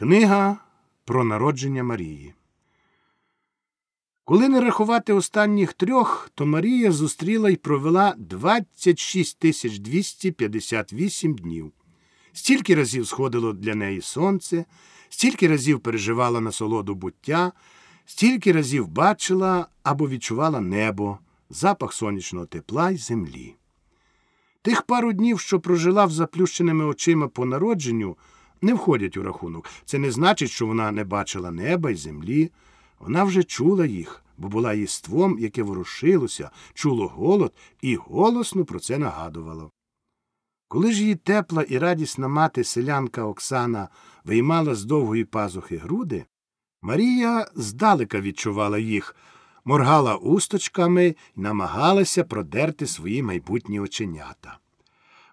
Книга про народження Марії. Коли не рахувати останніх трьох, то Марія зустріла і провела 26 тисяч 258 днів. Стільки разів сходило для неї сонце, стільки разів переживала насолоду буття, стільки разів бачила або відчувала небо, запах сонячного тепла й землі. Тих пару днів, що прожила в заплющеними очима по народженню, не входять у рахунок. Це не значить, що вона не бачила неба й землі. Вона вже чула їх, бо була єством, яке ворушилося, чуло голод і голосно про це нагадувало. Коли ж її тепла і радісна мати селянка Оксана виймала з довгої пазухи груди, Марія здалека відчувала їх, моргала усточками і намагалася продерти свої майбутні оченята.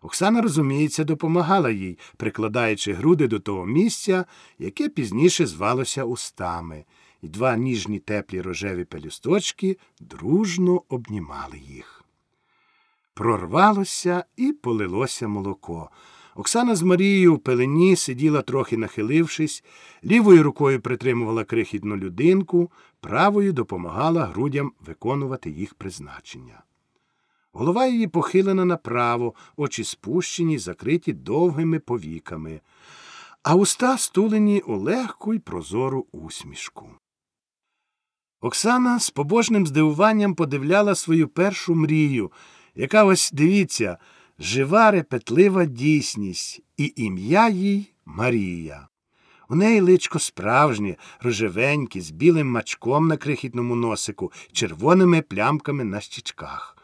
Оксана, розуміється, допомагала їй, прикладаючи груди до того місця, яке пізніше звалося устами, і два ніжні теплі рожеві пелюсточки дружно обнімали їх. Прорвалося і полилося молоко. Оксана з Марією в пелені сиділа, трохи нахилившись, лівою рукою притримувала крихітну людинку, правою допомагала грудям виконувати їх призначення. Голова її похилена направо, очі спущені, закриті довгими повіками, а уста стулені у легку й прозору усмішку. Оксана з побожним здивуванням подивляла свою першу мрію, яка ось дивіться, жива репетлива дійсність, і ім'я їй Марія. У неї личко справжнє, рожевеньке, з білим мачком на крихітному носику, червоними плямками на щічках.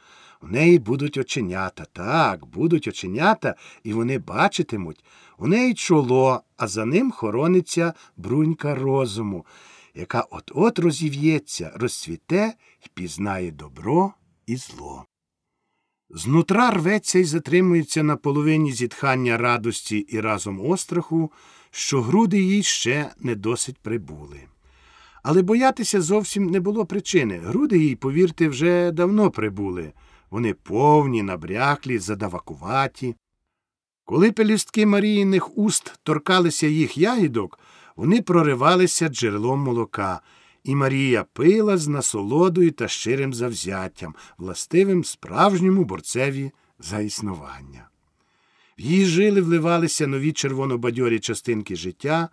У неї будуть оченята, так, будуть оченята, і вони бачитимуть. У неї чоло, а за ним хорониться брунька розуму, яка от-от розів'ється, розцвіте і пізнає добро і зло. Знутра рветься і затримується на половині зітхання радості і разом остраху, що груди їй ще не досить прибули. Але боятися зовсім не було причини. Груди їй, повірте, вже давно прибули. Вони повні, набряклі, задавакуваті. Коли пелюстки Маріїних уст торкалися їх ягідок, вони проривалися джерелом молока, і Марія пила з насолодою та щирим завзяттям, властивим справжньому борцеві за існування. В її жили вливалися нові червонобадьорі частинки життя,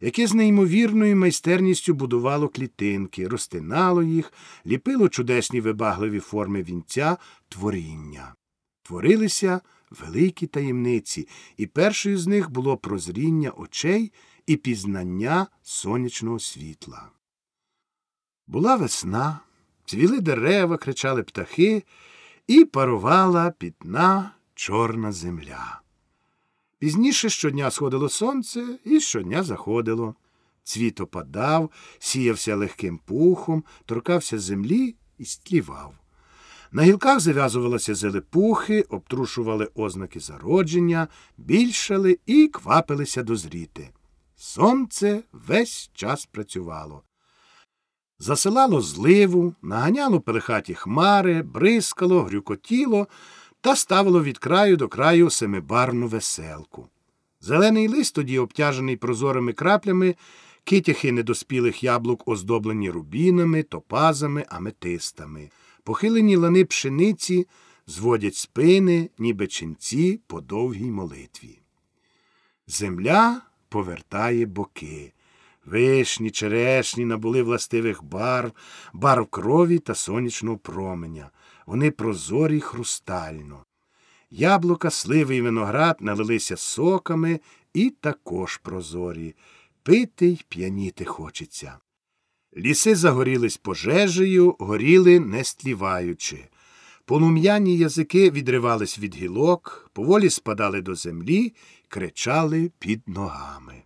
яке з неймовірною майстерністю будувало клітинки, розтинало їх, ліпило чудесні вибагливі форми вінця творіння. Творилися великі таємниці, і першою з них було прозріння очей і пізнання сонячного світла. Була весна, цвіли дерева, кричали птахи, і парувала пітна чорна земля. Пізніше щодня сходило сонце і щодня заходило. Цвіт опадав, сіявся легким пухом, торкався землі і стлівав. На гілках зав'язувалися зелепухи, обтрушували ознаки зародження, більшали і квапилися дозріти. Сонце весь час працювало. Засилало зливу, наганяло пелехаті хмари, бризкало, грюкотіло та ставило від краю до краю семибарну веселку. Зелений лист тоді, обтяжений прозорими краплями, китяхи недоспілих яблук, оздоблені рубінами, топазами, аметистами. Похилені лани пшениці зводять спини, ніби ченці по довгій молитві. Земля повертає боки. Вишні, черешні набули властивих барв, барв крові та сонячного променя. Вони прозорі хрустально. Яблука, сливи і виноград налилися соками і також прозорі. Пити й п'яніти хочеться. Ліси загорілись пожежею, горіли не стліваючи. Полум'яні язики відривались від гілок, поволі спадали до землі, кричали під ногами.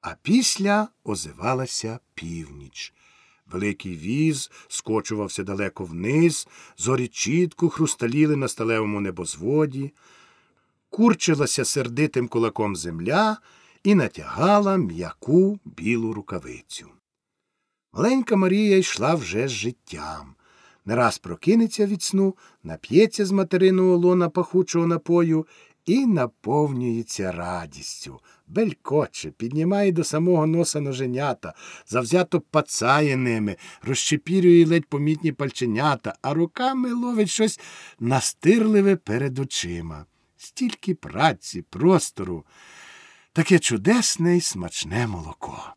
А після озивалася північ. Великий віз скочувався далеко вниз, зорі чітко хрусталіли на сталевому небозводі, курчилася сердитим кулаком земля і натягала м'яку білу рукавицю. Маленька Марія йшла вже з життям. Не раз прокинеться від сну, нап'ється з материного лона пахучого напою і наповнюється радістю, белькоче, піднімає до самого носа ноженята, завзято пацає ними, розчепірює ледь помітні пальченята, а руками ловить щось настирливе перед очима. Стільки праці, простору, таке чудесне й смачне молоко.